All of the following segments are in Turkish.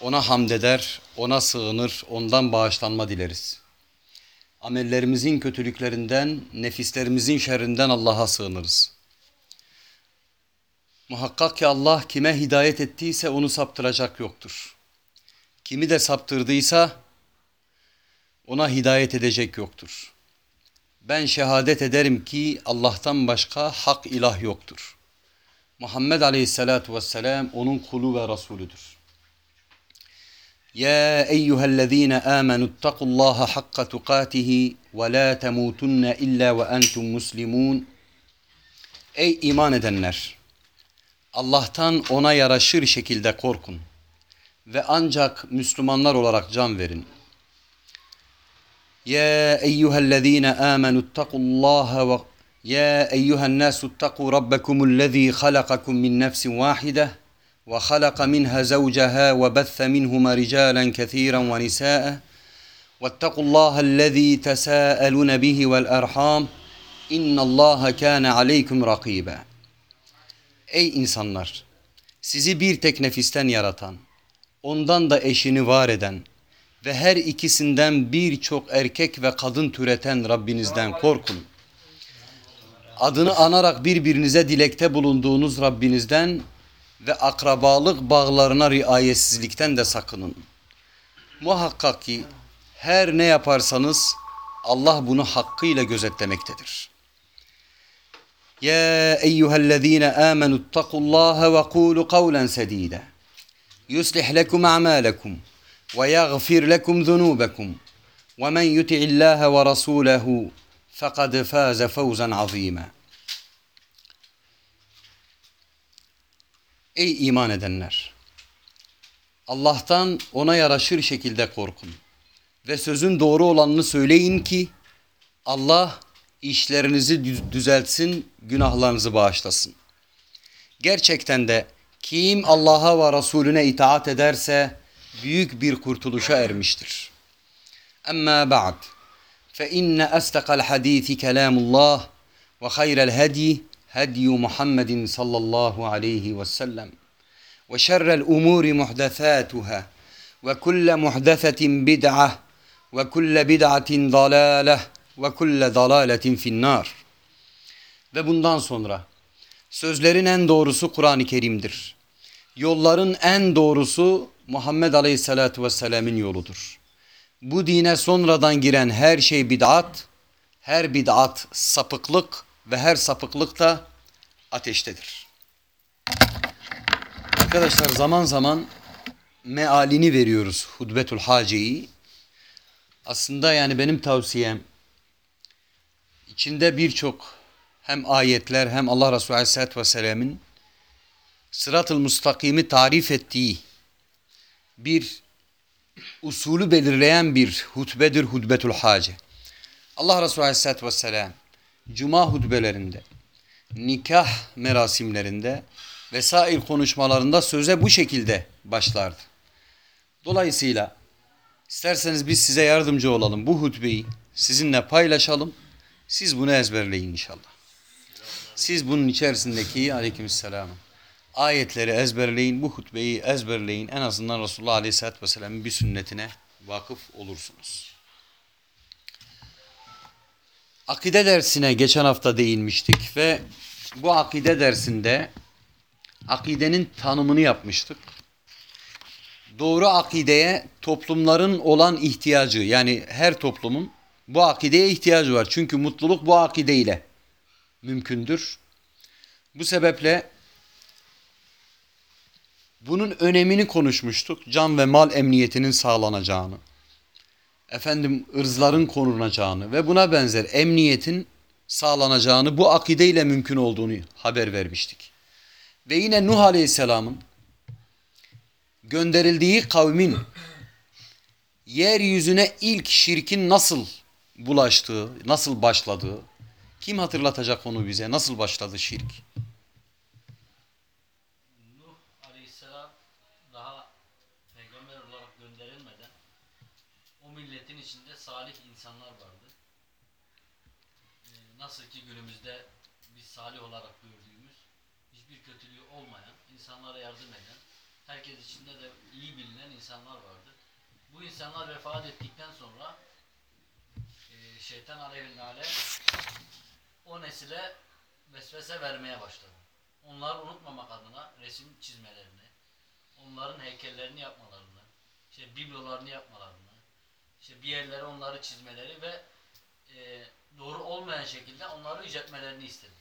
Ona hamd eder, ona sığınır, ondan bağışlanma dileriz. Amellerimizin kötülüklerinden, nefislerimizin şerrinden Allah'a sığınırız. Muhakkak ki Allah kime hidayet ettiyse onu saptıracak yoktur. Kimi de saptırdıysa ona hidayet edecek yoktur. Ben şehadet ederim ki Allah'tan başka hak ilah yoktur. Muhammed Aleyhisselatu Vesselam onun kulu ve Resulüdür. Ya eyyühellezine amenu ittakullaha hakka tukatihi ve la temutunne illa ve entum muslimun. Ey iman edenler! Allah'tan ona yaraşır şekilde korkun ve ancak Müslümanlar olarak can verin. Ya eyyühellezine amenu ittakullaha ve يا أيها الناس اتقوا ربكم الذي خلقكم من نفس واحدة وخلق منها زوجها وبث منهما رجالا كثيرا ونساء واتقوا الله الذي تساءلون به والأرحام إن الله كان عليكم رقيبا Ey insanlar! Sizi bir tek nefisten yaratan, ondan da eşini var eden ve her ikisinden birçok erkek ve kadın türeten Rabbinizden korkun adını anarak birbirinize dilekte bulunduğunuz Rabbinizden ve akrabalık bağlarına riayetsizlikten de sakının. Muhakkak ki her ne yaparsanız Allah bunu hakkıyla gözetlemektedir. Ya eyyühellezine amenu ittakullaha ve kulu kavlen sedide. Yuslih lekum a'malakum ve yaghfir lekum zunubakum. Ve men yuti'illaha ve rasulahu فَقَدْ فَازَ فَوْزًا عَظ۪يمًا Ey iman edenler! Allah'tan ona yaraşır şekilde korkun. Ve sözün doğru olanını söyleyin ki Allah işlerinizi düzeltsin, günahlarınızı bağışlasın. Gerçekten de kim Allah'a ve Resulüne itaat ederse büyük bir kurtuluşa ermiştir. Amma ba'd. Fe inne asdaqal hadisi kelamullah ve hayral hadi هدي محمد صلى الله عليه وسلم وشر الأمور محدثاتها وكل محدثة بدعة وكل بدعة ضلالة وكل ضلالة في النار Ve bundan sonra sözlerin en doğrusu Kur'an-ı Kerim'dir. Yolların en doğrusu Muhammed Aleyhisselatü Vesselam'ın yoludur. Bu dine sonradan giren her şey bid'at, her bid'at sapıklık ve her sapıklık da ateştedir. Arkadaşlar zaman zaman mealini veriyoruz Hudbetul Hace'yi. Aslında yani benim tavsiyem içinde birçok hem ayetler hem Allah Resulü Aleyhisselatü Vesselam'ın sırat-ı mustakimi tarif ettiği bir usulü belirleyen bir hutbedir hutbetul hace. Allah Resulü Aleyhisselatü Vesselam cuma hutbelerinde, nikah merasimlerinde vesaire konuşmalarında söze bu şekilde başlardı. Dolayısıyla isterseniz biz size yardımcı olalım. Bu hutbeyi sizinle paylaşalım. Siz bunu ezberleyin inşallah. Siz bunun içerisindeki aleykümselam ayetleri ezberleyin, bu hutbeyi ezberleyin. En azından Resulullah Aleyhisselatü Vesselam'ın bir sünnetine vakıf olursunuz. Akide dersine geçen hafta değinmiştik ve bu akide dersinde akidenin tanımını yapmıştık. Doğru akideye toplumların olan ihtiyacı yani her toplumun bu akideye ihtiyacı var. Çünkü mutluluk bu akide ile mümkündür. Bu sebeple bunun önemini konuşmuştuk. Can ve mal emniyetinin sağlanacağını, efendim ırzların korunacağını ve buna benzer emniyetin sağlanacağını bu akideyle mümkün olduğunu haber vermiştik. Ve yine Nuh Aleyhisselam'ın gönderildiği kavmin yeryüzüne ilk şirkin nasıl bulaştığı, nasıl başladığı, kim hatırlatacak onu bize? Nasıl başladı şirk? Nuh Aleyhisselam daha peygamber olarak gönderilmeden o milletin içinde salih insanlar vardı. Ee, nasıl ki günümüzde biz salih olarak gördüğümüz, hiçbir kötülüğü olmayan, insanlara yardım eden, herkes içinde de iyi bilinen insanlar vardı. Bu insanlar vefat ettikten sonra e, şeytan aleyhine o nesile vesvese vermeye başladı. Onları unutmamak adına resim çizmelerini, onların heykellerini yapmalarını, işte biblolarını yapmalarını, işte bir yerlere onları çizmeleri ve e, doğru olmayan şekilde onları yüceltmelerini istedi.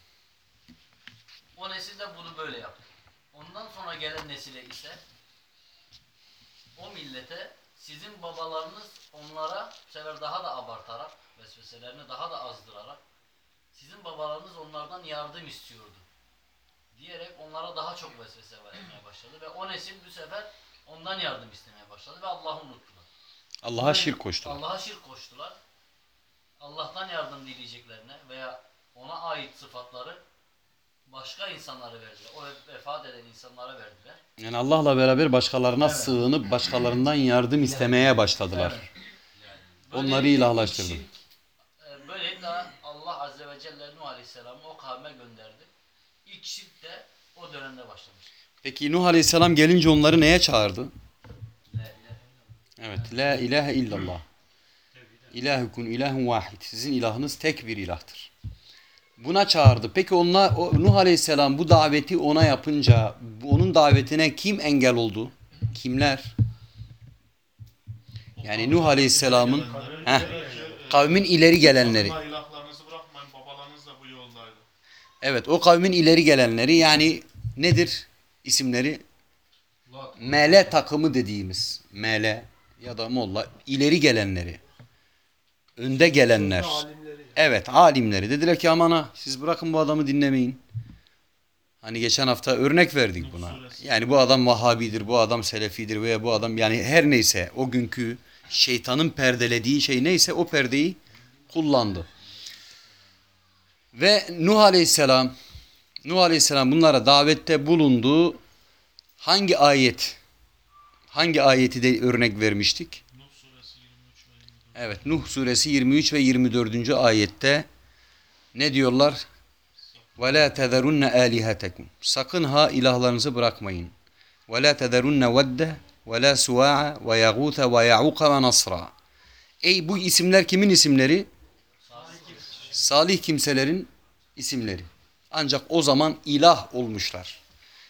O nesil de bunu böyle yaptı. Ondan sonra gelen nesile ise o millete sizin babalarınız onlara bu sefer daha da abartarak, vesveselerini daha da azdırarak sizin babalarınız onlardan yardım istiyordu diyerek onlara daha çok vesvese vermeye başladı ve o nesil bu sefer ondan yardım istemeye başladı ve Allah'ı unuttular. Allah'a şirk koştular. Allah'a şirk koştular. Allah'tan yardım dileyeceklerine veya ona ait sıfatları başka insanlara verdiler. O vefat eden insanlara verdiler. Yani Allah'la beraber başkalarına sığınıp başkalarından yardım istemeye başladılar. Onları Böylelikle ilahlaştırdı. ilk şirk, e, Böylelikle Allah Azze ve Celle Nuh Aleyhisselam'ı o kavme gönderdi. İlk şirk de o dönemde başlamış. Peki Nuh Aleyhisselam gelince onları neye çağırdı? Evet. La ilahe illallah. İlahukum ilahun vahid. Sizin ilahınız tek bir ilahtır. Buna çağırdı. Peki onlar, o, Nuh Aleyhisselam bu daveti ona yapınca onun davetine kim engel oldu? Kimler? Yani Nuh Aleyhisselam'ın heh, kavmin ileri gelenleri. Allah ilahlarınızı bırakmayın. Babalarınız da bu yoldaydı. Evet o kavmin ileri gelenleri yani nedir isimleri? Mele takımı dediğimiz mele ya da molla ileri gelenleri. Önde gelenler. Evet alimleri dediler ki aman ha siz bırakın bu adamı dinlemeyin. Hani geçen hafta örnek verdik buna. Yani bu adam Vahabidir, bu adam Selefidir veya bu adam yani her neyse o günkü şeytanın perdelediği şey neyse o perdeyi kullandı. Ve Nuh Aleyhisselam Nuh Aleyhisselam bunlara davette bulundu. Hangi ayet? Hangi ayeti de örnek vermiştik? Nuh suresi 23 ve 24. Evet Nuh suresi 23 ve 24. ayette ne diyorlar? وَلَا تَذَرُنَّ آلِهَتَكُمْ Sakın ha ilahlarınızı bırakmayın. وَلَا تَذَرُنَّ وَدَّ وَلَا سُوَاعَ وَيَغُوثَ وَيَعُوقَ وَنَصْرًا Ey bu isimler kimin isimleri? Salih kimselerin isimleri. Ancak o zaman ilah olmuşlar.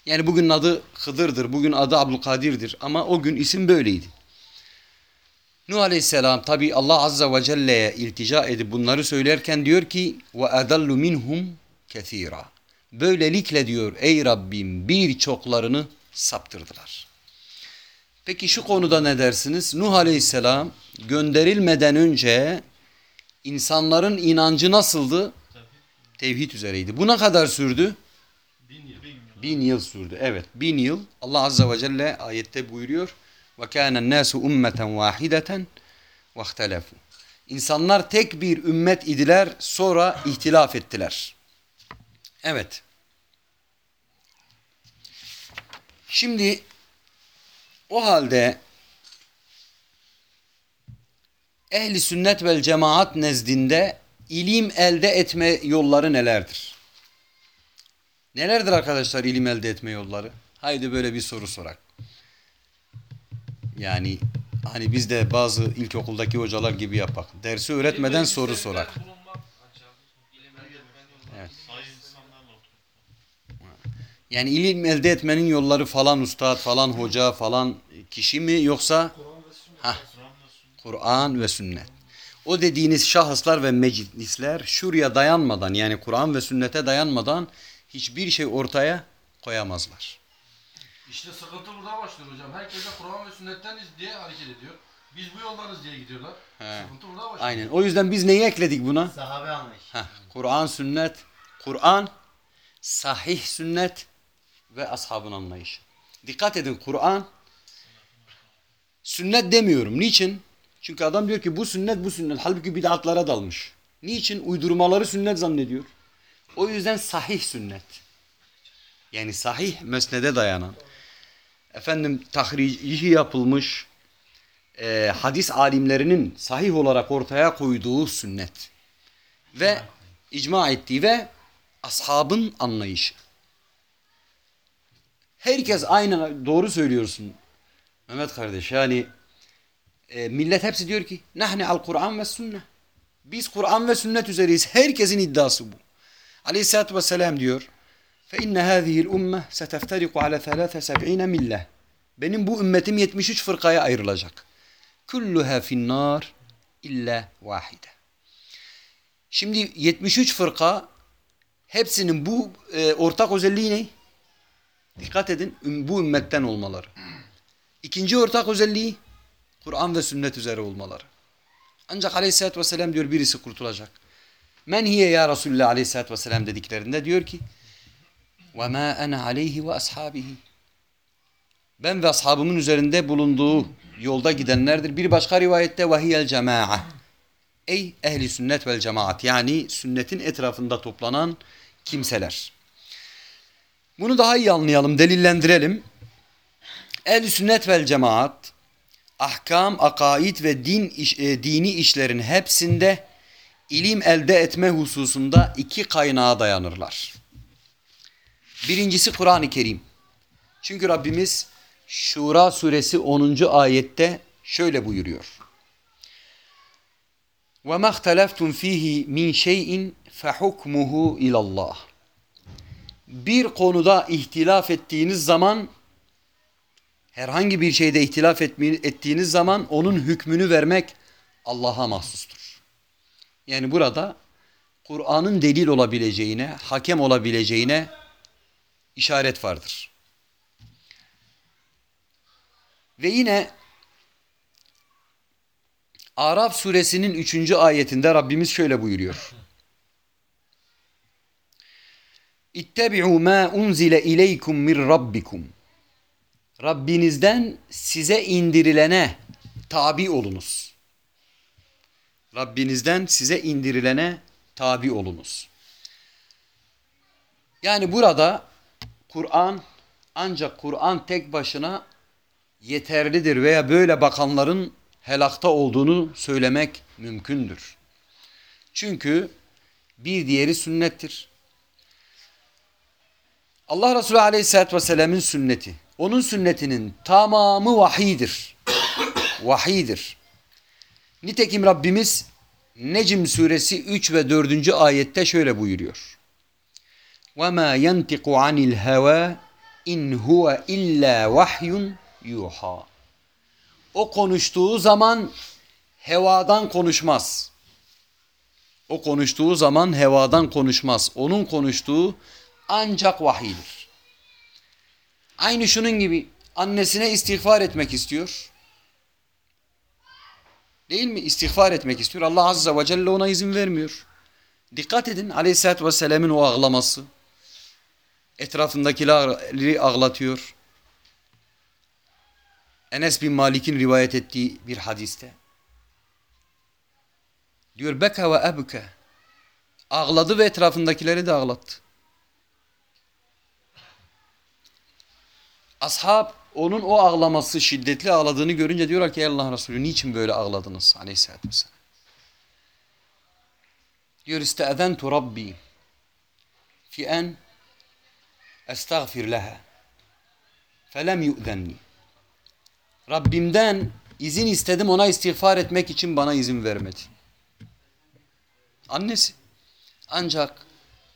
Yani bugün adı Hıdır'dır, bugün adı Abdülkadir'dir ama o gün isim böyleydi. Nuh Aleyhisselam tabi Allah Azze ve Celle'ye iltica edip bunları söylerken diyor ki ve adallu minhum kethira. Böylelikle diyor ey Rabbim birçoklarını saptırdılar. Peki şu konuda ne dersiniz? Nuh Aleyhisselam gönderilmeden önce insanların inancı nasıldı? Tevhid üzereydi. Bu ne kadar sürdü? Bin yıl. Bin yıl. Sürdü. Evet bin yıl. Allah Azze ve Celle ayette buyuruyor. Ve kânen nâsu ummeten vâhideten ve ihtelefû. İnsanlar tek bir ümmet idiler sonra ihtilaf ettiler. Evet. Şimdi o halde ehli sünnet vel cemaat nezdinde ilim elde etme yolları nelerdir? Nelerdir arkadaşlar ilim elde etme yolları? Haydi böyle bir soru sorak. Yani hani biz de bazı ilkokuldaki hocalar gibi yapak. Dersi öğretmeden soru sorak. Evet. Yani ilim elde etmenin yolları falan ustad falan hoca falan kişi mi yoksa Hah, Kur'an ve sünnet. Kur'an ve sünnet. O dediğiniz şahıslar ve meclisler şuraya dayanmadan yani Kur'an ve sünnete dayanmadan hiçbir şey ortaya koyamazlar. İşte sıkıntı burada başlıyor hocam. Herkes de Kur'an ve sünnetten'iz diye hareket ediyor. Biz bu yoldanız diye gidiyorlar. He. Sıkıntı burada başlıyor. Aynen. O yüzden biz neyi ekledik buna? Sahabe anlayışı. Heh, Kur'an, sünnet, Kur'an, sahih sünnet ve ashabın anlayışı. Dikkat edin Kur'an, sünnet demiyorum. Niçin? Çünkü adam diyor ki bu sünnet bu sünnet. Halbuki bid'atlara dalmış. Niçin? Uydurmaları sünnet zannediyor. O yüzden sahih sünnet. Yani sahih mesnede dayanan. Efendim tahrici yapılmış e, hadis alimlerinin sahih olarak ortaya koyduğu sünnet. Ve icma ettiği ve ashabın anlayışı. Herkes aynı doğru söylüyorsun Mehmet kardeş. Yani e, millet hepsi diyor ki nahne al Kur'an ve sünnet. Biz Kur'an ve sünnet üzereyiz. Herkesin iddiası bu. Aleyhisselatü Vesselam diyor fe inne hâzihil umme seteftariku ala 73 millet. Benim bu ümmetim 73 fırkaya ayrılacak. Kulluha finnar illa vahide. Şimdi 73 fırka hepsinin bu e, ortak özelliği ne? Dikkat edin bu ümmetten olmaları. İkinci ortak özelliği Kur'an ve sünnet üzere olmaları. Ancak aleyhissalatü vesselam diyor birisi kurtulacak. Men hiye ya Resulullah aleyhissalatü vesselam dediklerinde diyor ki ve ma ana aleyhi ve ashabihi. Ben ve ashabımın üzerinde bulunduğu yolda gidenlerdir. Bir başka rivayette ve hiyel cemaa. Ey ehli sünnet vel cemaat yani sünnetin etrafında toplanan kimseler. Bunu daha iyi anlayalım, delillendirelim. Ehl-i sünnet vel cemaat ahkam, akaid ve din iş, e, dini işlerin hepsinde ilim elde etme hususunda iki kaynağa dayanırlar. Birincisi Kur'an-ı Kerim. Çünkü Rabbimiz Şura suresi 10. ayette şöyle buyuruyor. وَمَا اخْتَلَفْتُمْ ف۪يهِ مِنْ شَيْءٍ فَحُكْمُهُ اِلَى اللّٰهِ Bir konuda ihtilaf ettiğiniz zaman herhangi bir şeyde ihtilaf etme- ettiğiniz zaman onun hükmünü vermek Allah'a mahsustur. Yani burada Kur'an'ın delil olabileceğine, hakem olabileceğine işaret vardır. Ve yine Araf suresinin 3. ayetinde Rabbimiz şöyle buyuruyor. İttebi'u ma unzile ileykum min rabbikum. Rabbinizden size indirilene tabi olunuz. Rabbinizden size indirilene tabi olunuz. Yani burada Kur'an ancak Kur'an tek başına yeterlidir veya böyle bakanların helakta olduğunu söylemek mümkündür. Çünkü bir diğeri sünnettir. Allah Resulü Aleyhisselatü Vesselam'ın sünneti. Onun sünnetinin tamamı vahidir. vahidir. Nitekim Rabbimiz Necm suresi 3 ve 4. ayette şöyle buyuruyor. وَمَا يَنْتِقُ عَنِ الْهَوَى اِنْ هُوَ اِلَّا وَحْيٌ يُوحَى O konuştuğu zaman hevadan konuşmaz. O konuştuğu zaman hevadan konuşmaz. Onun konuştuğu ancak vahiydir. Aynı şunun gibi annesine istiğfar etmek istiyor. Değil mi? İstiğfar etmek istiyor. Allah Azze ve Celle ona izin vermiyor. Dikkat edin Aleyhisselatü Vesselam'ın o ağlaması. Etrafındakileri ağlatıyor. Enes bin Malik'in rivayet ettiği bir hadiste. Diyor beka ve ebke. Ağladı ve etrafındakileri de ağlattı. Ashab onun o ağlaması şiddetli ağladığını görünce diyorlar ki Allah Resulü niçin böyle ağladınız aleyhissalatü vesselam. Diyor iste'ezentu Rabbi fi en estağfir leha felem yu'zenni. Rabbimden izin istedim ona istiğfar etmek için bana izin vermedi. Annesi. Ancak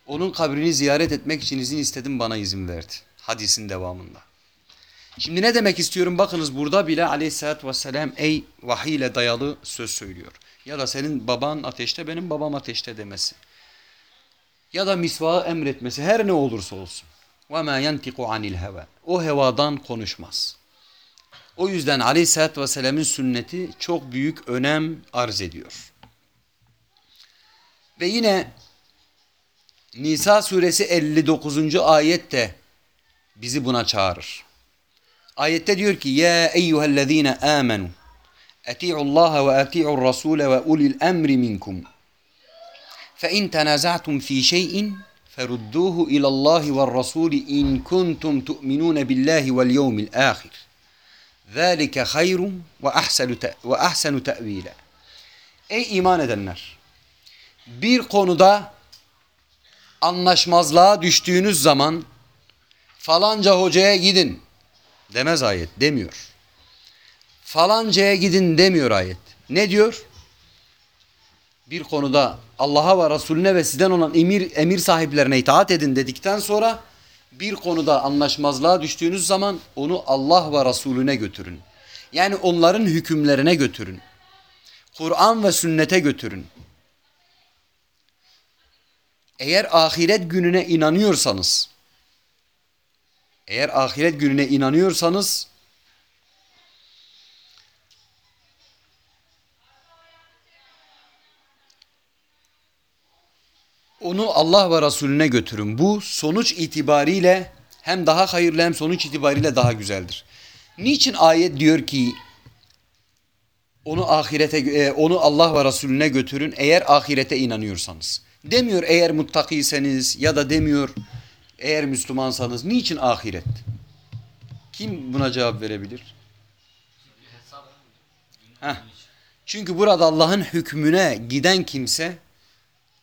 onun kabrini ziyaret etmek için izin istedim bana izin verdi. Hadisin devamında. Şimdi ne demek istiyorum? Bakınız burada bile aleyhissalatü vesselam ey vahiy ile dayalı söz söylüyor. Ya da senin baban ateşte benim babam ateşte demesi. Ya da misvağı emretmesi her ne olursa olsun. وَمَا يَنْتِقُ عَنِ الْهَوَى O hevadan konuşmaz. O yüzden aleyhissalatü vesselamın sünneti çok büyük önem arz ediyor. Ve yine Nisa suresi 59. ayette bizi buna çağırır. Ayette diyor ki ya eyyühellezine amenu ati'u Allah ve ati'u Rasul ve ulil emri minkum. فإن ferudduhu ilallahi ve rasuli in kuntum tu'minun billahi vel yevmil ahir. Zalike hayrun ve ahsenu ve ahsenu ta'vila. Ey iman edenler! Bir konuda anlaşmazlığa düştüğünüz zaman falanca hocaya gidin demez ayet demiyor. Falancaya gidin demiyor ayet. Ne diyor? Bir konuda Allah'a ve Resulüne ve sizden olan emir, emir sahiplerine itaat edin dedikten sonra bir konuda anlaşmazlığa düştüğünüz zaman onu Allah ve Resulüne götürün. Yani onların hükümlerine götürün. Kur'an ve sünnete götürün. Eğer ahiret gününe inanıyorsanız, eğer ahiret gününe inanıyorsanız, onu Allah ve Resulüne götürün. Bu sonuç itibariyle hem daha hayırlı hem sonuç itibariyle daha güzeldir. Niçin ayet diyor ki onu ahirete e, onu Allah ve Resulüne götürün eğer ahirete inanıyorsanız. Demiyor eğer muttakiyseniz ya da demiyor eğer Müslümansanız. Niçin ahiret? Kim buna cevap verebilir? Heh. Çünkü burada Allah'ın hükmüne giden kimse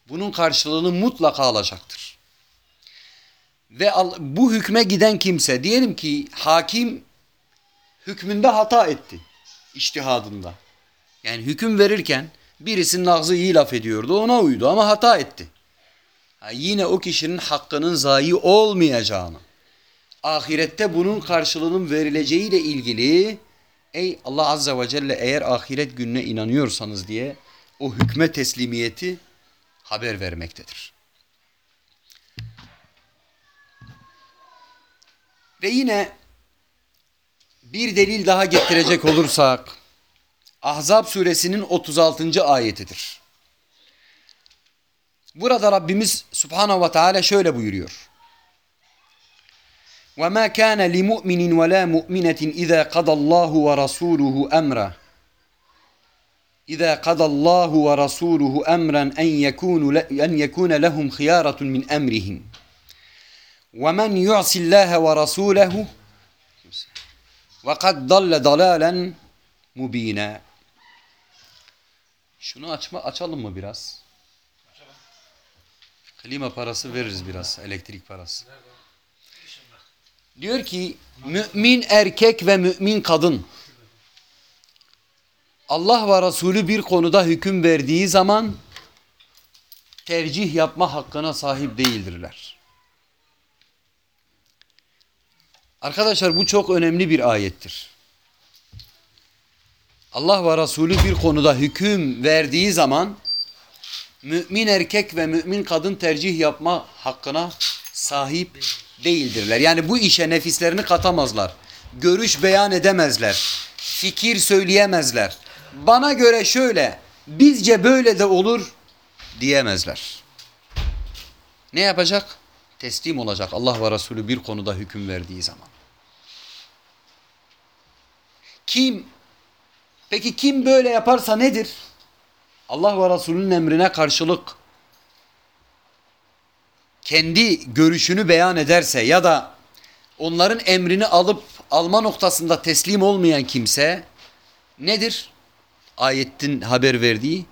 bunun karşılığını mutlaka alacaktır. Ve bu hükme giden kimse diyelim ki hakim hükmünde hata etti iştihadında. Yani hüküm verirken birisinin ağzı iyi laf ediyordu ona uydu ama hata etti. Ha, yine o kişinin hakkının zayi olmayacağını, ahirette bunun karşılığının verileceğiyle ilgili ey Allah Azze ve Celle eğer ahiret gününe inanıyorsanız diye o hükme teslimiyeti haber vermektedir. Ve yine bir delil daha getirecek olursak Ahzab suresinin 36. ayetidir. Burada Rabbimiz Subhanahu ve Teala şöyle buyuruyor. وَمَا كَانَ لِمُؤْمِنٍ وَلَا مُؤْمِنَةٍ إِذَا قَضَى اللّٰهُ وَرَسُولُهُ İza kadallahu ve rasuluhu emren en yekunu en yekuna lehum khiyaratun min emrihim. Ve men yu'sillaha ve rasulehu ve kad dalle dalalen mubine. Şunu açma açalım mı biraz? Klima parası veririz biraz. Elektrik parası. Diyor ki mümin erkek ve mümin kadın. Allah ve Resulü bir konuda hüküm verdiği zaman tercih yapma hakkına sahip değildirler. Arkadaşlar bu çok önemli bir ayettir. Allah ve Resulü bir konuda hüküm verdiği zaman mümin erkek ve mümin kadın tercih yapma hakkına sahip değildirler. Yani bu işe nefislerini katamazlar. Görüş beyan edemezler. Fikir söyleyemezler. Bana göre şöyle, bizce böyle de olur diyemezler. Ne yapacak? Teslim olacak Allah ve Resulü bir konuda hüküm verdiği zaman. Kim Peki kim böyle yaparsa nedir? Allah ve Resulünün emrine karşılık kendi görüşünü beyan ederse ya da onların emrini alıp alma noktasında teslim olmayan kimse nedir? Ayetin haber verdiği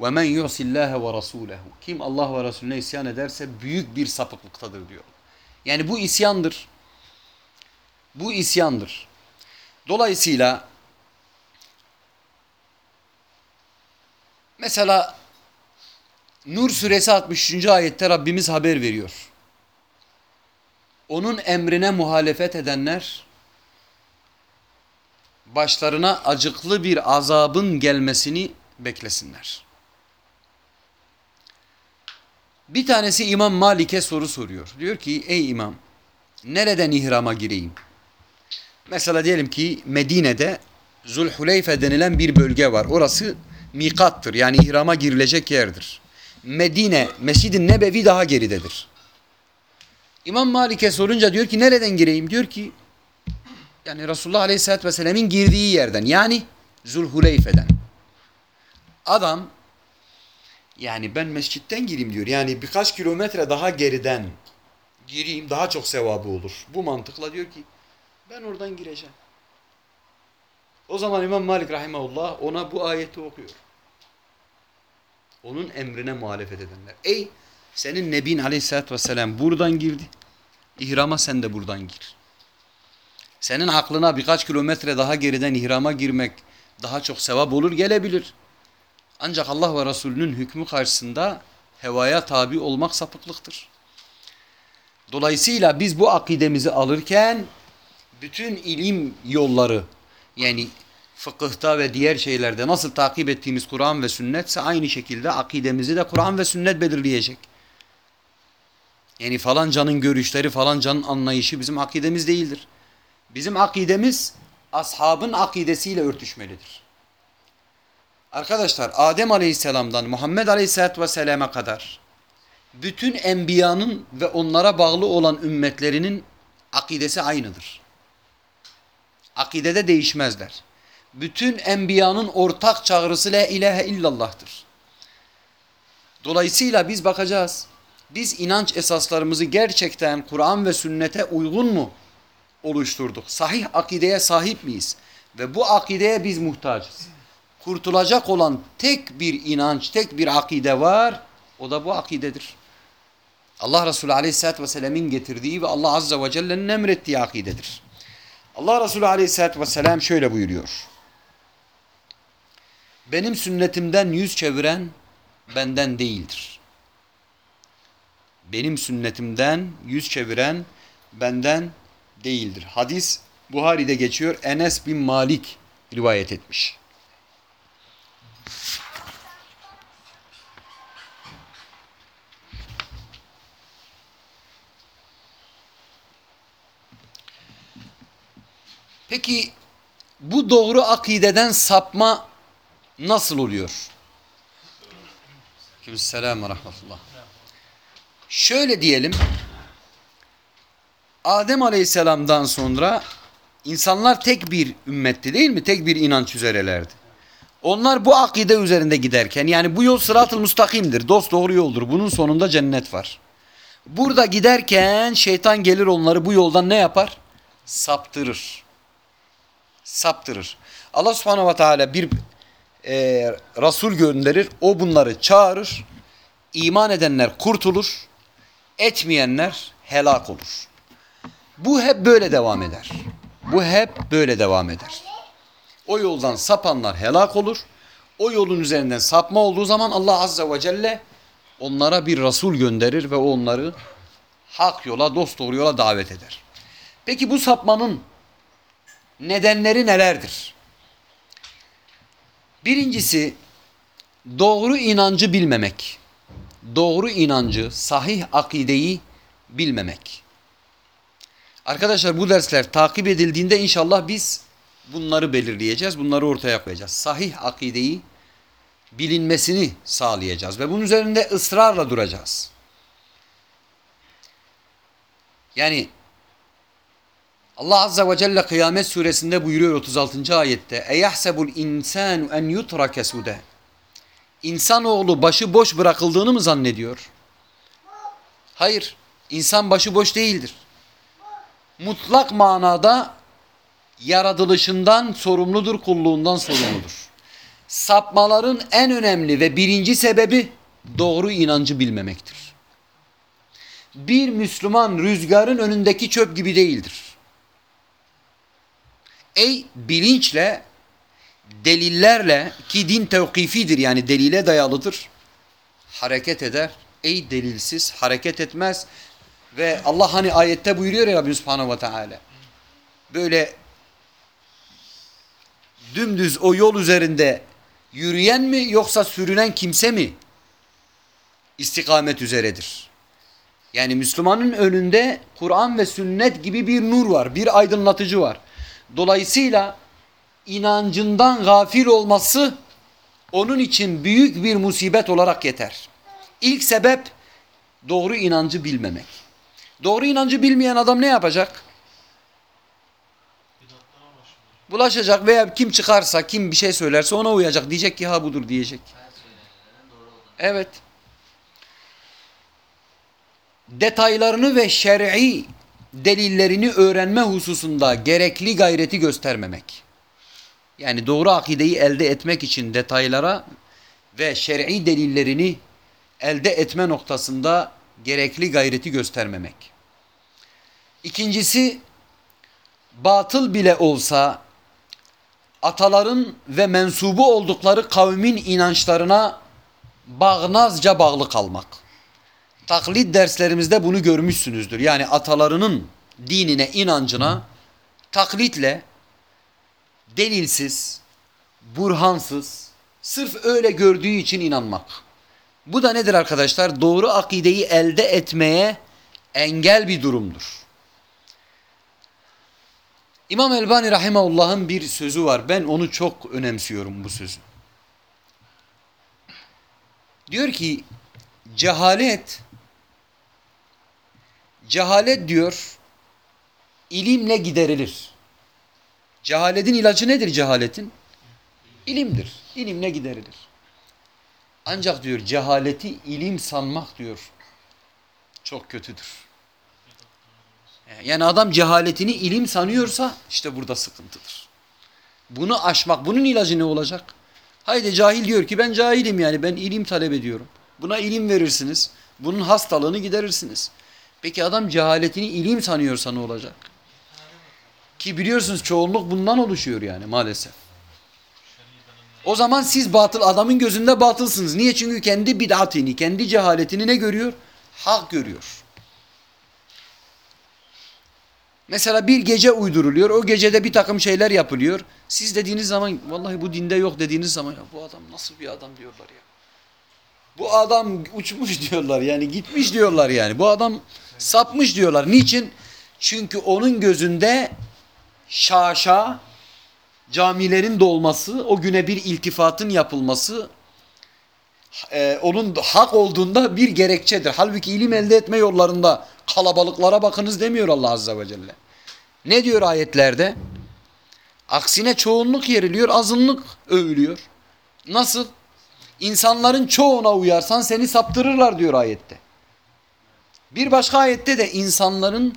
ve men yusillaha ve rasulehu. Kim Allah ve Resulüne isyan ederse büyük bir sapıklıktadır diyor. Yani bu isyandır. Bu isyandır. Dolayısıyla Mesela Nur suresi 63. ayette Rabbimiz haber veriyor. Onun emrine muhalefet edenler başlarına acıklı bir azabın gelmesini beklesinler. Bir tanesi İmam Malik'e soru soruyor. Diyor ki ey imam nereden ihrama gireyim? Mesela diyelim ki Medine'de Zulhuleyfe denilen bir bölge var. Orası mikattır. Yani ihrama girilecek yerdir. Medine, Mescid-i Nebevi daha geridedir. İmam Malik'e sorunca diyor ki nereden gireyim? Diyor ki yani Resulullah Aleyhisselatü Vesselam'ın girdiği yerden yani Zulhuleyfe'den. Adam yani ben mescitten gireyim diyor. Yani birkaç kilometre daha geriden gireyim daha çok sevabı olur. Bu mantıkla diyor ki ben oradan gireceğim. O zaman İmam Malik Rahimahullah ona bu ayeti okuyor. Onun emrine muhalefet edenler. Ey senin Nebin Aleyhisselatü Vesselam buradan girdi. İhrama sen de buradan gir. Senin aklına birkaç kilometre daha geriden ihrama girmek daha çok sevap olur gelebilir. Ancak Allah ve Resulünün hükmü karşısında hevaya tabi olmak sapıklıktır. Dolayısıyla biz bu akidemizi alırken bütün ilim yolları yani fıkıhta ve diğer şeylerde nasıl takip ettiğimiz Kur'an ve sünnetse aynı şekilde akidemizi de Kur'an ve sünnet belirleyecek. Yani falancanın görüşleri, falancanın anlayışı bizim akidemiz değildir. Bizim akidemiz ashabın akidesiyle örtüşmelidir. Arkadaşlar Adem Aleyhisselam'dan Muhammed Aleyhisselatü Vesselam'a kadar bütün enbiyanın ve onlara bağlı olan ümmetlerinin akidesi aynıdır. Akidede değişmezler. Bütün enbiyanın ortak çağrısı la ilahe illallah'tır. Dolayısıyla biz bakacağız. Biz inanç esaslarımızı gerçekten Kur'an ve sünnete uygun mu oluşturduk? Sahih akideye sahip miyiz? Ve bu akideye biz muhtacız. Kurtulacak olan tek bir inanç, tek bir akide var. O da bu akidedir. Allah Resulü Aleyhisselatü Vesselam'ın getirdiği ve Allah Azze ve Celle'nin emrettiği akidedir. Allah Resulü Aleyhisselatü Vesselam şöyle buyuruyor. Benim sünnetimden yüz çeviren benden değildir. Benim sünnetimden yüz çeviren benden değildir. Hadis Buhari'de geçiyor. Enes bin Malik rivayet etmiş. Peki bu doğru akideden sapma nasıl oluyor? Selam ve rahmetullah. Şöyle diyelim. Adem Aleyhisselam'dan sonra insanlar tek bir ümmetti değil mi? Tek bir inanç üzerelerdi. Onlar bu akide üzerinde giderken yani bu yol sırat-ı müstakimdir. Dost doğru yoldur. Bunun sonunda cennet var. Burada giderken şeytan gelir onları bu yoldan ne yapar? Saptırır. Saptırır. Allah subhanahu ve teala bir e, Resul gönderir. O bunları çağırır. İman edenler kurtulur. Etmeyenler helak olur. Bu hep böyle devam eder. Bu hep böyle devam eder. O yoldan sapanlar helak olur. O yolun üzerinden sapma olduğu zaman Allah Azze ve Celle onlara bir Resul gönderir ve onları hak yola, dost doğru yola davet eder. Peki bu sapmanın nedenleri nelerdir? Birincisi doğru inancı bilmemek. Doğru inancı, sahih akideyi bilmemek. Arkadaşlar bu dersler takip edildiğinde inşallah biz bunları belirleyeceğiz. Bunları ortaya koyacağız. Sahih akideyi bilinmesini sağlayacağız ve bunun üzerinde ısrarla duracağız. Yani Allah Azze ve Celle Kıyamet suresinde buyuruyor 36. ayette اَيَحْسَبُ الْاِنْسَانُ اَنْ يُتْرَكَ سُدَى İnsanoğlu başı boş bırakıldığını mı zannediyor? Hayır, insan başı boş değildir. Mutlak manada yaratılışından sorumludur, kulluğundan sorumludur. Sapmaların en önemli ve birinci sebebi doğru inancı bilmemektir. Bir Müslüman rüzgarın önündeki çöp gibi değildir. Ey bilinçle, delillerle ki din tevkifidir yani delile dayalıdır. Hareket eder. Ey delilsiz hareket etmez. Ve Allah hani ayette buyuruyor ya Rabbi Subhanahu ve Teala. Böyle dümdüz o yol üzerinde yürüyen mi yoksa sürünen kimse mi istikamet üzeredir? Yani Müslümanın önünde Kur'an ve sünnet gibi bir nur var, bir aydınlatıcı var. Dolayısıyla inancından gafil olması onun için büyük bir musibet olarak yeter. İlk sebep doğru inancı bilmemek. Doğru inancı bilmeyen adam ne yapacak? Bulaşacak veya kim çıkarsa, kim bir şey söylerse ona uyacak. Diyecek ki ha budur diyecek. Evet. Detaylarını ve şer'i delillerini öğrenme hususunda gerekli gayreti göstermemek. Yani doğru akideyi elde etmek için detaylara ve şer'i delillerini elde etme noktasında gerekli gayreti göstermemek. İkincisi, batıl bile olsa ataların ve mensubu oldukları kavmin inançlarına bağnazca bağlı kalmak. Taklit derslerimizde bunu görmüşsünüzdür. Yani atalarının dinine, inancına taklitle delilsiz, burhansız, sırf öyle gördüğü için inanmak. Bu da nedir arkadaşlar? Doğru akideyi elde etmeye engel bir durumdur. İmam Elbani Rahimahullah'ın bir sözü var. Ben onu çok önemsiyorum bu sözü. Diyor ki cehalet cehalet diyor ilimle giderilir. Cehaletin ilacı nedir cehaletin? İlimdir. İlimle giderilir. Ancak diyor cehaleti ilim sanmak diyor çok kötüdür. Yani adam cehaletini ilim sanıyorsa işte burada sıkıntıdır. Bunu aşmak, bunun ilacı ne olacak? Haydi cahil diyor ki ben cahilim yani ben ilim talep ediyorum. Buna ilim verirsiniz. Bunun hastalığını giderirsiniz. Peki adam cehaletini ilim sanıyorsa ne olacak? Ki biliyorsunuz çoğunluk bundan oluşuyor yani maalesef. O zaman siz batıl adamın gözünde batılsınız. Niye? Çünkü kendi bid'atini, kendi cehaletini ne görüyor? Hak görüyor. Mesela bir gece uyduruluyor. O gecede bir takım şeyler yapılıyor. Siz dediğiniz zaman vallahi bu dinde yok dediğiniz zaman ya bu adam nasıl bir adam diyorlar ya. Bu adam uçmuş diyorlar yani gitmiş diyorlar yani. Bu adam sapmış diyorlar. Niçin? Çünkü onun gözünde şaşa camilerin dolması, o güne bir iltifatın yapılması e, onun hak olduğunda bir gerekçedir. Halbuki ilim elde etme yollarında kalabalıklara bakınız demiyor Allah Azze ve Celle. Ne diyor ayetlerde? Aksine çoğunluk yeriliyor, azınlık övülüyor. Nasıl? İnsanların çoğuna uyarsan seni saptırırlar diyor ayette. Bir başka ayette de insanların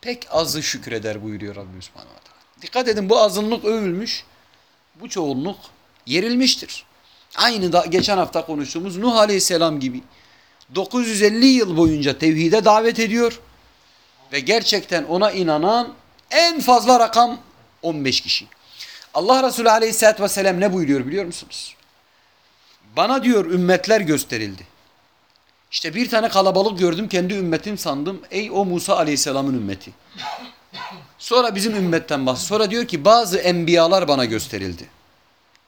pek azı şükreder buyuruyor Rabbimiz Subhanahu. Dikkat edin bu azınlık övülmüş, bu çoğunluk yerilmiştir. Aynı da geçen hafta konuştuğumuz Nuh Aleyhisselam gibi 950 yıl boyunca tevhide davet ediyor ve gerçekten ona inanan en fazla rakam 15 kişi. Allah Resulü Aleyhisselatü Vesselam ne buyuruyor biliyor musunuz? Bana diyor ümmetler gösterildi. İşte bir tane kalabalık gördüm kendi ümmetim sandım. Ey o Musa Aleyhisselam'ın ümmeti. Sonra bizim ümmetten bahsediyor. Sonra diyor ki bazı enbiyalar bana gösterildi.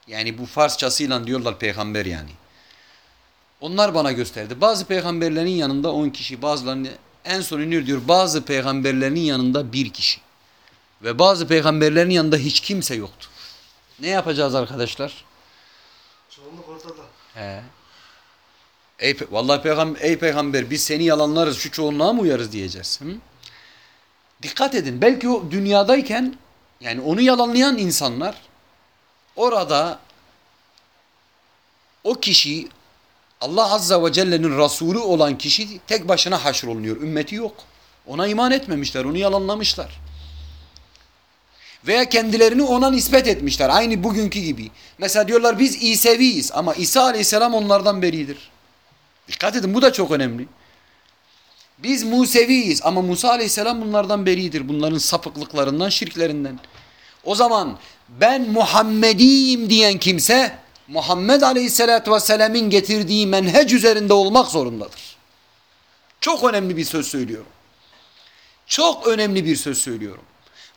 Yani bu Farsçasıyla diyorlar peygamber yani. Onlar bana gösterdi. Bazı peygamberlerin yanında 10 kişi, bazılarının en son iniyor diyor. Bazı peygamberlerin yanında bir kişi. Ve bazı peygamberlerin yanında hiç kimse yoktu. Ne yapacağız arkadaşlar? Çoğunluk ortada. He. Ey, pe- vallahi peygamber, ey peygamber biz seni yalanlarız şu çoğunluğa mı uyarız diyeceğiz. Hı? Dikkat edin belki o dünyadayken yani onu yalanlayan insanlar orada o kişi Allah Azza ve Celle'nin Resulü olan kişi tek başına haşrolunuyor. Ümmeti yok. Ona iman etmemişler, onu yalanlamışlar. Veya kendilerini ona nispet etmişler. Aynı bugünkü gibi. Mesela diyorlar biz İseviyiz ama İsa Aleyhisselam onlardan beridir. Dikkat edin bu da çok önemli. Biz Museviyiz ama Musa Aleyhisselam bunlardan beridir. Bunların sapıklıklarından, şirklerinden. O zaman ben Muhammediyim diyen kimse Muhammed Aleyhisselatü Vesselam'ın getirdiği menhec üzerinde olmak zorundadır. Çok önemli bir söz söylüyorum. Çok önemli bir söz söylüyorum.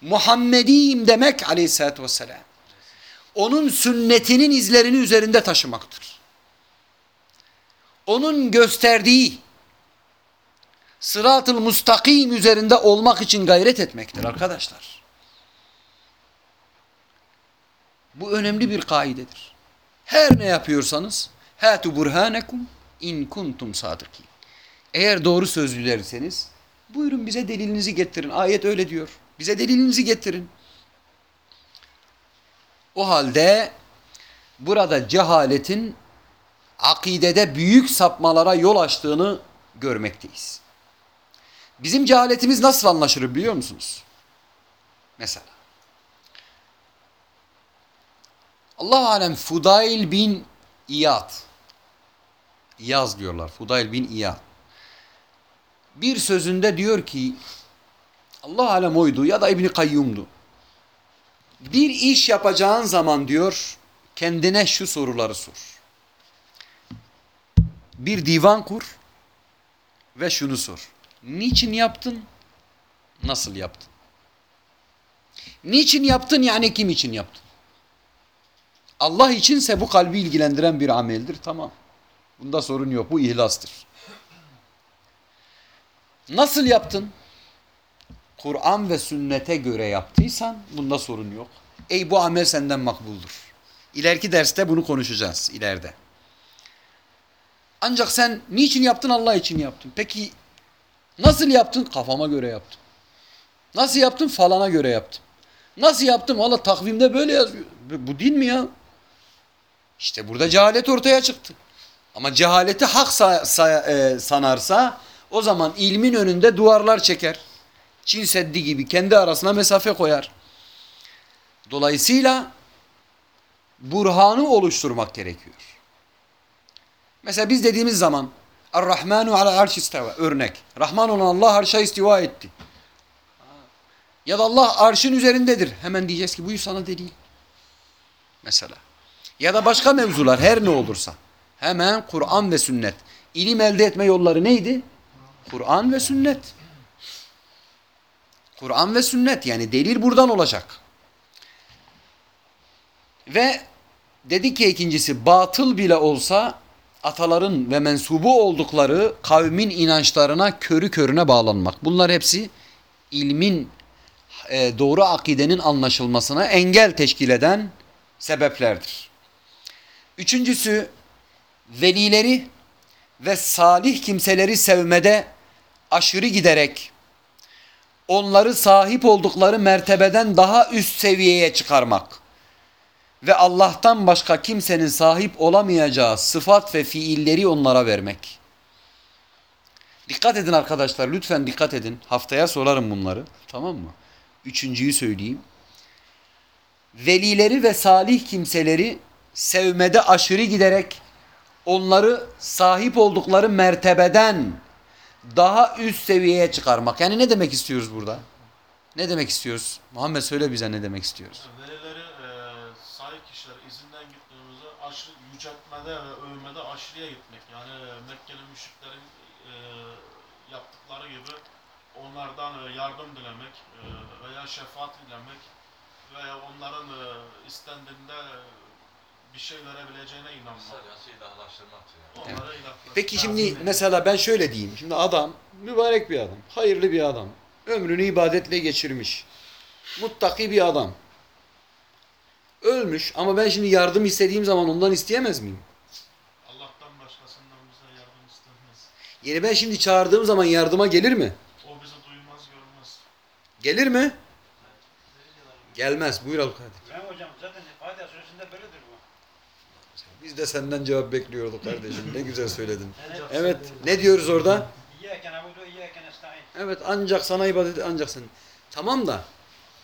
Muhammediyim demek Aleyhisselatü Vesselam. Onun sünnetinin izlerini üzerinde taşımaktır. Onun gösterdiği sırat-ı mustakim üzerinde olmak için gayret etmektir arkadaşlar. Bu önemli bir kaidedir. Her ne yapıyorsanız hatu burhanekum in kuntum sadıkin. Eğer doğru sözlülerseniz buyurun bize delilinizi getirin. Ayet öyle diyor. Bize delilinizi getirin. O halde burada cehaletin akidede büyük sapmalara yol açtığını görmekteyiz. Bizim cehaletimiz nasıl anlaşılır biliyor musunuz? Mesela. Allah alem Fudail bin İyad. İyaz diyorlar. Fudail bin İyad. Bir sözünde diyor ki Allah alem oydu ya da İbni Kayyum'du. Bir iş yapacağın zaman diyor kendine şu soruları sor. Bir divan kur ve şunu sor. Niçin yaptın? Nasıl yaptın? Niçin yaptın yani kim için yaptın? Allah içinse bu kalbi ilgilendiren bir ameldir. Tamam. Bunda sorun yok. Bu ihlastır. Nasıl yaptın? Kur'an ve sünnete göre yaptıysan bunda sorun yok. Ey bu amel senden makbuldur. İleriki derste bunu konuşacağız ileride. Ancak sen niçin yaptın? Allah için yaptın. Peki nasıl yaptın? Kafama göre yaptım. Nasıl yaptın? Falana göre yaptım. Nasıl yaptım? Valla takvimde böyle yazıyor. Bu din mi ya? İşte burada cehalet ortaya çıktı. Ama cehaleti hak sa- sa- e, sanarsa o zaman ilmin önünde duvarlar çeker. Çin Seddi gibi kendi arasına mesafe koyar. Dolayısıyla burhanı oluşturmak gerekiyor. Mesela biz dediğimiz zaman Er-Rahmanu ala arş isteva örnek. Rahman olan Allah arşa istiva etti. Ya da Allah arşın üzerindedir. Hemen diyeceğiz ki bu sana delil. Mesela. Ya da başka mevzular her ne olursa. Hemen Kur'an ve sünnet. İlim elde etme yolları neydi? Kur'an ve sünnet. Kur'an ve sünnet yani delil buradan olacak. Ve dedi ki ikincisi batıl bile olsa ataların ve mensubu oldukları kavmin inançlarına körü körüne bağlanmak. Bunlar hepsi ilmin e, doğru akidenin anlaşılmasına engel teşkil eden sebeplerdir. Üçüncüsü velileri ve salih kimseleri sevmede aşırı giderek onları sahip oldukları mertebeden daha üst seviyeye çıkarmak ve Allah'tan başka kimsenin sahip olamayacağı sıfat ve fiilleri onlara vermek. Dikkat edin arkadaşlar lütfen dikkat edin. Haftaya sorarım bunları tamam mı? Üçüncüyü söyleyeyim. Velileri ve salih kimseleri sevmede aşırı giderek onları sahip oldukları mertebeden daha üst seviyeye çıkarmak. Yani ne demek istiyoruz burada? Ne demek istiyoruz? Muhammed söyle bize ne demek istiyoruz? Velileri e, sahip kişiler izinden gittiğimizde aşırı yüceltmede ve övmede aşırıya gitmek. Yani Mekkeli müşriklerin e, yaptıkları gibi onlardan e, yardım dilemek e, veya şefaat dilemek veya onların e, istendiğinde bir şey verebileceğine inanmak. Kısacası ilahlaştırmak yani. Onlara ilahlaştırmak. Peki şimdi mesela ben şöyle diyeyim. Şimdi adam mübarek bir adam, hayırlı bir adam. Ömrünü ibadetle geçirmiş. Muttaki bir adam. Ölmüş ama ben şimdi yardım istediğim zaman ondan isteyemez miyim? Allah'tan başkasından bize yardım istemez. Yani ben şimdi çağırdığım zaman yardıma gelir mi? O bizi duymaz görmez. Gelir mi? Gelmez. Buyur Abdülkadir. Ben hocam zaten Fatiha suresinde böyledir bu. Biz de senden cevap bekliyorduk kardeşim. Ne güzel söyledin. Evet. Ne diyoruz orada? Evet ancak sana ibadet ancak sen. Tamam da.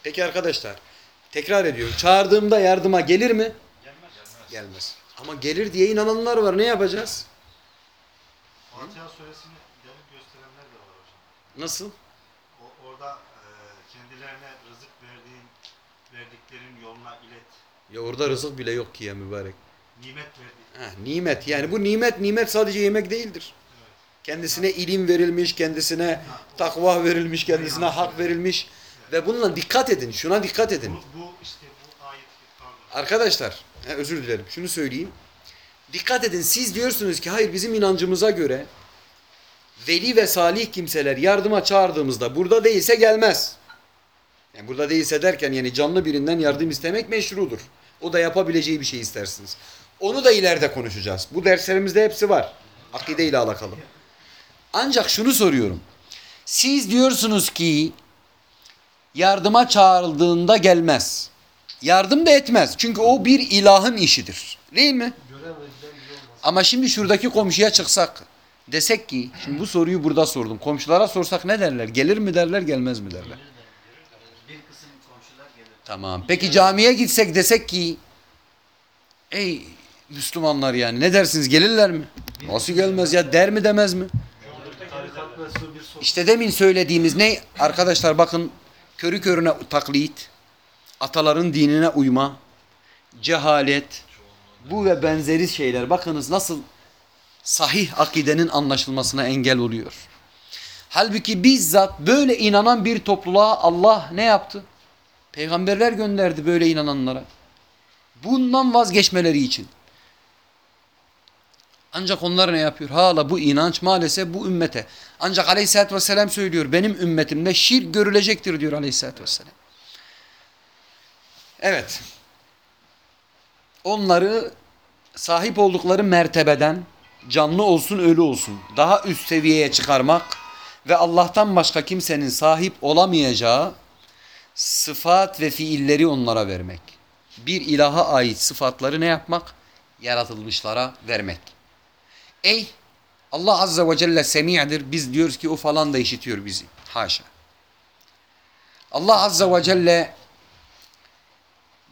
Peki arkadaşlar. Tekrar ediyorum. Çağırdığımda yardıma gelir mi? Gelmez. Gelmez. Ama gelir diye inananlar var. Ne yapacağız? Fatiha suresini gelip gösterenler de var hocam. Nasıl? O, orada e, kendilerine rızık verdiğin, verdiklerin yoluna ilet. Ya orada rızık bile yok ki ya mübarek. Nimet verdi. Heh, nimet. Yani bu nimet nimet sadece yemek değildir. Kendisine ilim verilmiş, kendisine takva verilmiş, kendisine hak verilmiş. Ve bununla dikkat edin. Şuna dikkat edin. Bu, bu işte bu ayet pardon. Arkadaşlar, he, özür dilerim. Şunu söyleyeyim. Dikkat edin. Siz diyorsunuz ki hayır bizim inancımıza göre veli ve salih kimseler yardıma çağırdığımızda burada değilse gelmez. Yani burada değilse derken yani canlı birinden yardım istemek meşrudur. O da yapabileceği bir şey istersiniz. Onu da ileride konuşacağız. Bu derslerimizde hepsi var. Akide ile alakalı. Ancak şunu soruyorum. Siz diyorsunuz ki yardıma çağrıldığında gelmez. Yardım da etmez. Çünkü o bir ilahın işidir. Değil mi? Ama şimdi şuradaki komşuya çıksak desek ki şimdi bu soruyu burada sordum. Komşulara sorsak ne derler? Gelir mi derler, gelmez mi derler? Bir kısım komşular gelir. Tamam. Peki camiye gitsek desek ki ey Müslümanlar yani ne dersiniz gelirler mi? Nasıl gelmez ya der mi demez mi? İşte demin söylediğimiz ne? Arkadaşlar bakın körü körüne taklit, ataların dinine uyma, cehalet, bu ve benzeri şeyler bakınız nasıl sahih akidenin anlaşılmasına engel oluyor. Halbuki bizzat böyle inanan bir topluluğa Allah ne yaptı? Peygamberler gönderdi böyle inananlara. Bundan vazgeçmeleri için. Ancak onlar ne yapıyor? Hala bu inanç maalesef bu ümmete. Ancak aleyhissalatü vesselam söylüyor benim ümmetimde şirk görülecektir diyor aleyhissalatü vesselam. Evet. Onları sahip oldukları mertebeden canlı olsun ölü olsun daha üst seviyeye çıkarmak ve Allah'tan başka kimsenin sahip olamayacağı sıfat ve fiilleri onlara vermek. Bir ilaha ait sıfatları ne yapmak? Yaratılmışlara vermek. Ey Allah Azze ve Celle semi'dir. Biz diyoruz ki o falan da işitiyor bizi. Haşa. Allah Azze ve Celle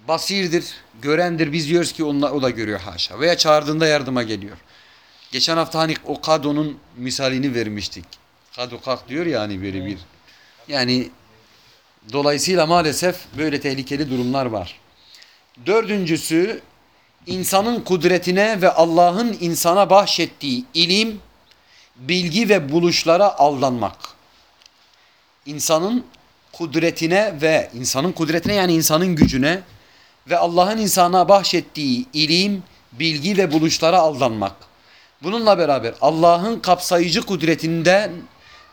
basirdir, görendir. Biz diyoruz ki onunla, o da görüyor haşa. Veya çağırdığında yardıma geliyor. Geçen hafta hani o kadonun misalini vermiştik. Kado kalk diyor ya hani böyle bir. Yani dolayısıyla maalesef böyle tehlikeli durumlar var. Dördüncüsü insanın kudretine ve Allah'ın insana bahşettiği ilim, bilgi ve buluşlara aldanmak. İnsanın kudretine ve insanın kudretine yani insanın gücüne ve Allah'ın insana bahşettiği ilim, bilgi ve buluşlara aldanmak. Bununla beraber Allah'ın kapsayıcı kudretinden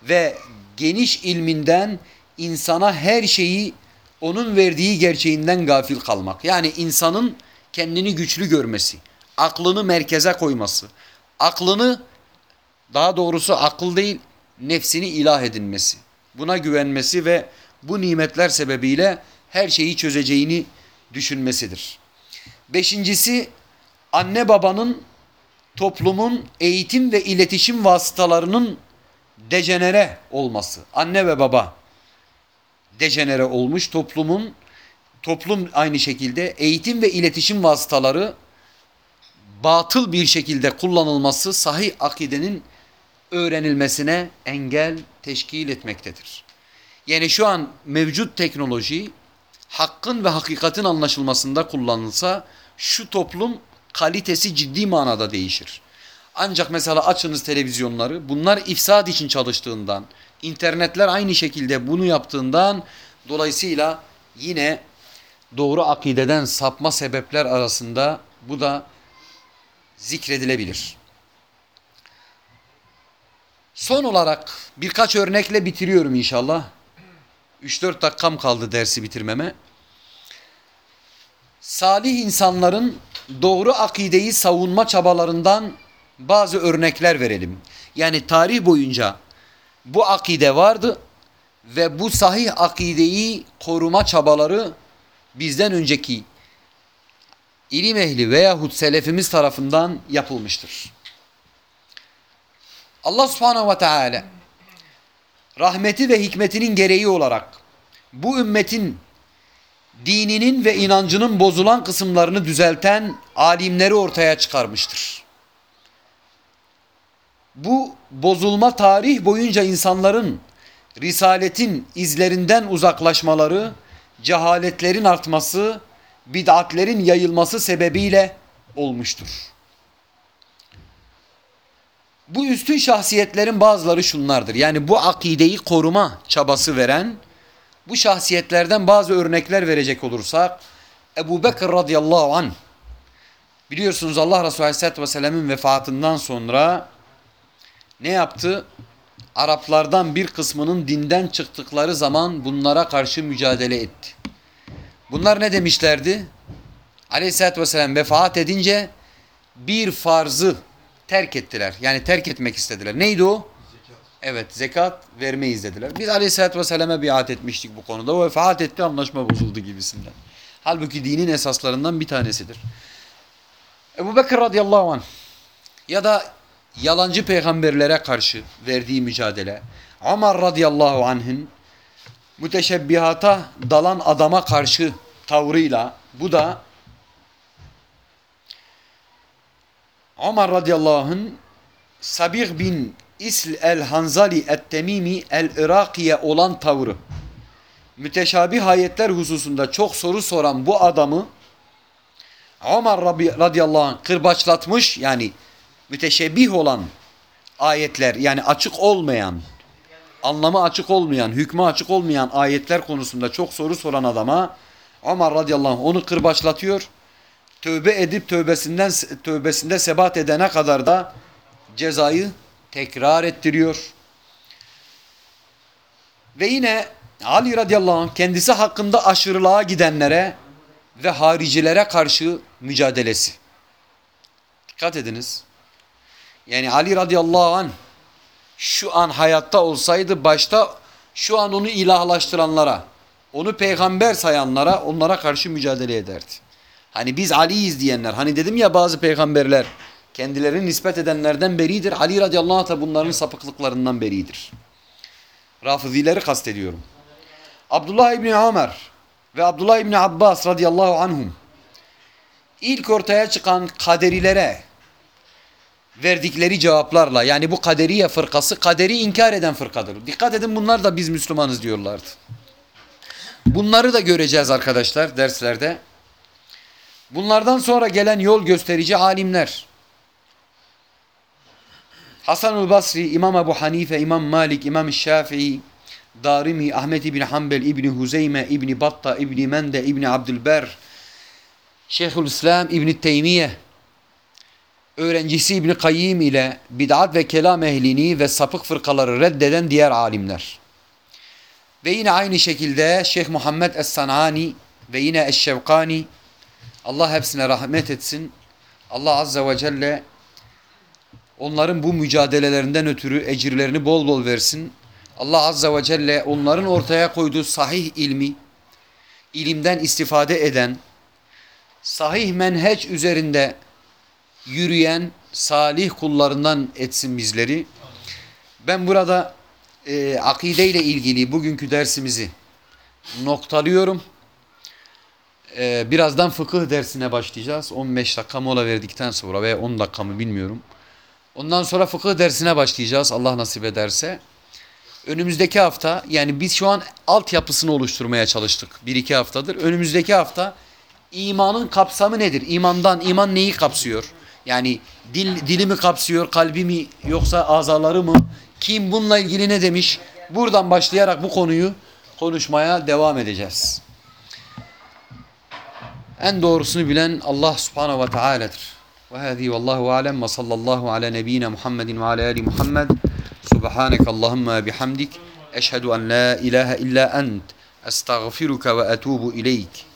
ve geniş ilminden insana her şeyi onun verdiği gerçeğinden gafil kalmak. Yani insanın kendini güçlü görmesi, aklını merkeze koyması, aklını daha doğrusu akıl değil nefsini ilah edinmesi, buna güvenmesi ve bu nimetler sebebiyle her şeyi çözeceğini düşünmesidir. Beşincisi anne babanın toplumun eğitim ve iletişim vasıtalarının dejenere olması. Anne ve baba dejenere olmuş toplumun toplum aynı şekilde eğitim ve iletişim vasıtaları batıl bir şekilde kullanılması sahih akidenin öğrenilmesine engel teşkil etmektedir. Yani şu an mevcut teknoloji hakkın ve hakikatin anlaşılmasında kullanılsa şu toplum kalitesi ciddi manada değişir. Ancak mesela açınız televizyonları bunlar ifsad için çalıştığından, internetler aynı şekilde bunu yaptığından dolayısıyla yine doğru akideden sapma sebepler arasında bu da zikredilebilir. Son olarak birkaç örnekle bitiriyorum inşallah. 3-4 dakikam kaldı dersi bitirmeme. Salih insanların doğru akideyi savunma çabalarından bazı örnekler verelim. Yani tarih boyunca bu akide vardı ve bu sahih akideyi koruma çabaları bizden önceki ilim ehli veyahut selefimiz tarafından yapılmıştır. Allah subhanehu ve teala rahmeti ve hikmetinin gereği olarak bu ümmetin dininin ve inancının bozulan kısımlarını düzelten alimleri ortaya çıkarmıştır. Bu bozulma tarih boyunca insanların risaletin izlerinden uzaklaşmaları, cehaletlerin artması, bid'atlerin yayılması sebebiyle olmuştur. Bu üstün şahsiyetlerin bazıları şunlardır. Yani bu akideyi koruma çabası veren bu şahsiyetlerden bazı örnekler verecek olursak Ebu Bekir radıyallahu anh biliyorsunuz Allah Resulü aleyhissalatü vesselam'ın vefatından sonra ne yaptı? Araplardan bir kısmının dinden çıktıkları zaman bunlara karşı mücadele etti. Bunlar ne demişlerdi? Aleyhisselatü vesselam vefat edince bir farzı terk ettiler. Yani terk etmek istediler. Neydi o? Evet zekat vermeyiz dediler. Biz Aleyhisselatü vesselam'a biat etmiştik bu konuda. O vefat etti anlaşma bozuldu gibisinden. Halbuki dinin esaslarından bir tanesidir. Ebu Bekir radıyallahu anh ya da yalancı peygamberlere karşı verdiği mücadele, Ömer radıyallahu anh'ın müteşebbihata dalan adama karşı tavrıyla bu da Ömer radıyallahu anh'ın Sabih bin İsl el-Hanzali et-Temimi el-Irakiye olan tavrı. Müteşabih ayetler hususunda çok soru soran bu adamı Ömer radıyallahu anh kırbaçlatmış yani müteşebbih olan ayetler yani açık olmayan anlamı açık olmayan, hükmü açık olmayan ayetler konusunda çok soru soran adama Ömer radıyallahu anh onu kırbaçlatıyor. Tövbe edip tövbesinden tövbesinde sebat edene kadar da cezayı tekrar ettiriyor. Ve yine Ali radıyallahu anh kendisi hakkında aşırılığa gidenlere ve haricilere karşı mücadelesi. Dikkat ediniz. Yani Ali radıyallahu anh şu an hayatta olsaydı başta şu an onu ilahlaştıranlara, onu peygamber sayanlara, onlara karşı mücadele ederdi. Hani biz Ali'yiz diyenler, hani dedim ya bazı peygamberler kendilerini nispet edenlerden beridir. Ali radıyallahu anh da bunların sapıklıklarından beridir. Rafizileri kastediyorum. Abdullah İbni Ömer ve Abdullah İbni Abbas radıyallahu anhum ilk ortaya çıkan kaderilere verdikleri cevaplarla yani bu kaderiye fırkası kaderi inkar eden fırkadır. Dikkat edin bunlar da biz Müslümanız diyorlardı. Bunları da göreceğiz arkadaşlar derslerde. Bunlardan sonra gelen yol gösterici alimler. Hasanul Basri, İmam Ebu Hanife, İmam Malik, İmam Şafii, Darimi, Ahmet İbni Hanbel, İbni Huzeyme, İbni Batta, İbni Mende, İbni Abdülber, Şeyhülislam İbni Teymiye, öğrencisi İbni Kayyim ile bid'at ve kelam ehlini ve sapık fırkaları reddeden diğer alimler. Ve yine aynı şekilde Şeyh Muhammed Es-Sanani ve yine Eşşevkani Allah hepsine rahmet etsin. Allah Azze ve Celle onların bu mücadelelerinden ötürü ecirlerini bol bol versin. Allah Azze ve Celle onların ortaya koyduğu sahih ilmi, ilimden istifade eden, sahih menheç üzerinde yürüyen salih kullarından etsin bizleri. Ben burada e, akide ile ilgili bugünkü dersimizi noktalıyorum. E, birazdan fıkıh dersine başlayacağız. 15 dakika mola verdikten sonra veya 10 dakika mı bilmiyorum. Ondan sonra fıkıh dersine başlayacağız Allah nasip ederse. Önümüzdeki hafta yani biz şu an altyapısını oluşturmaya çalıştık. Bir iki haftadır. Önümüzdeki hafta imanın kapsamı nedir? İmandan iman neyi kapsıyor? Yani dil, dili mi kapsıyor, kalbi mi yoksa azaları mı? Kim bununla ilgili ne demiş? Buradan başlayarak bu konuyu konuşmaya devam edeceğiz. En doğrusunu bilen Allah subhanahu ve teala'dır. Ve hâzî vallahu alem ve sallallahu ala nebiyyina Muhammedin ve ala ali Muhammed. Subhaneke Allahümme bihamdik. Eşhedü en la ilahe illa ent. Estağfiruka ve etubu ileyk.